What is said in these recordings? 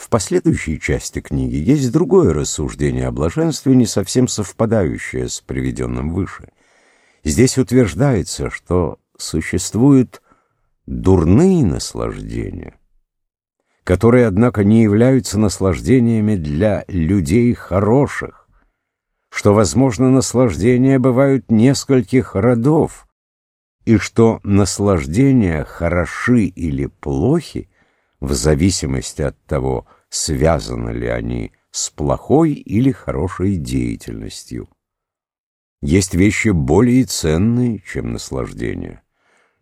В последующей части книги есть другое рассуждение о блаженстве, не совсем совпадающее с приведенным выше. Здесь утверждается, что существуют дурные наслаждения, которые, однако, не являются наслаждениями для людей хороших, что, возможно, наслаждения бывают нескольких родов, и что наслаждения хороши или плохи в зависимости от того, связаны ли они с плохой или хорошей деятельностью. Есть вещи более ценные, чем наслаждение.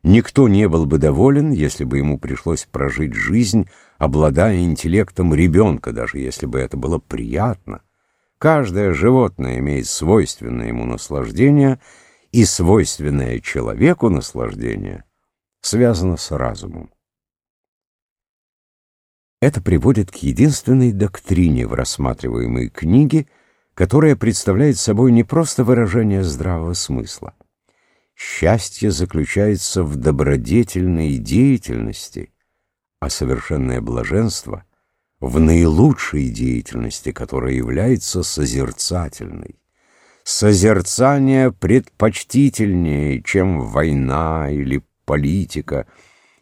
Никто не был бы доволен, если бы ему пришлось прожить жизнь, обладая интеллектом ребенка, даже если бы это было приятно. Каждое животное имеет свойственное ему наслаждение, и свойственное человеку наслаждение связано с разумом. Это приводит к единственной доктрине в рассматриваемой книге, которая представляет собой не просто выражение здравого смысла. Счастье заключается в добродетельной деятельности, а совершенное блаженство — в наилучшей деятельности, которая является созерцательной. Созерцание предпочтительнее, чем война или политика,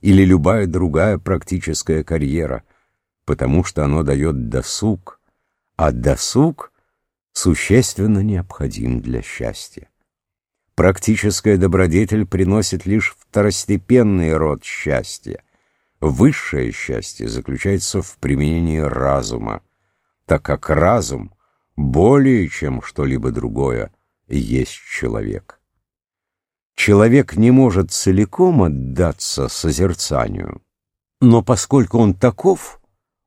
или любая другая практическая карьера — потому что оно дает досуг, а досуг существенно необходим для счастья. Практическая добродетель приносит лишь второстепенный род счастья. Высшее счастье заключается в применении разума, так как разум более чем что-либо другое есть человек. Человек не может целиком отдаться созерцанию, но поскольку он таков,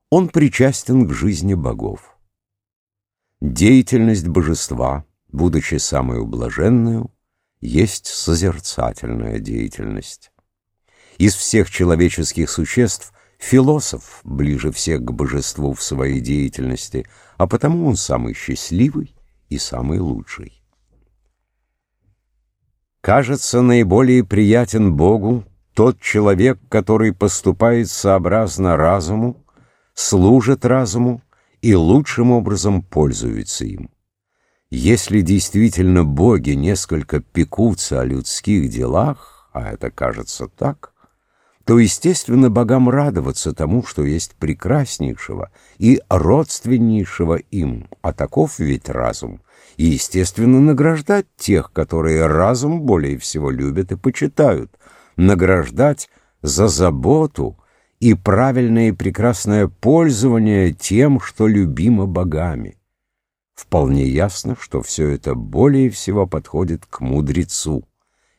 он причастен к жизни богов. Деятельность божества, будучи самой блаженную, есть созерцательная деятельность. Из всех человеческих существ философ ближе всех к божеству в своей деятельности, а потому он самый счастливый и самый лучший. Кажется наиболее приятен Богу тот человек, который поступает сообразно разуму, служат разуму и лучшим образом пользуются им. Если действительно боги несколько пекутся о людских делах, а это кажется так, то, естественно, богам радоваться тому, что есть прекраснейшего и родственнейшего им, а таков ведь разум, и, естественно, награждать тех, которые разум более всего любят и почитают, награждать за заботу, и правильное и прекрасное пользование тем, что любимо богами. Вполне ясно, что все это более всего подходит к мудрецу,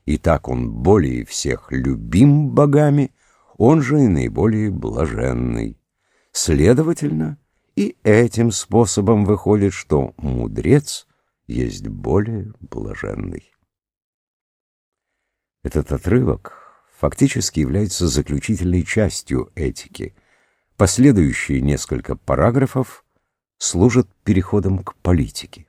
и так он более всех любим богами, он же и наиболее блаженный. Следовательно, и этим способом выходит, что мудрец есть более блаженный. Этот отрывок фактически является заключительной частью этики. Последующие несколько параграфов служат переходом к политике.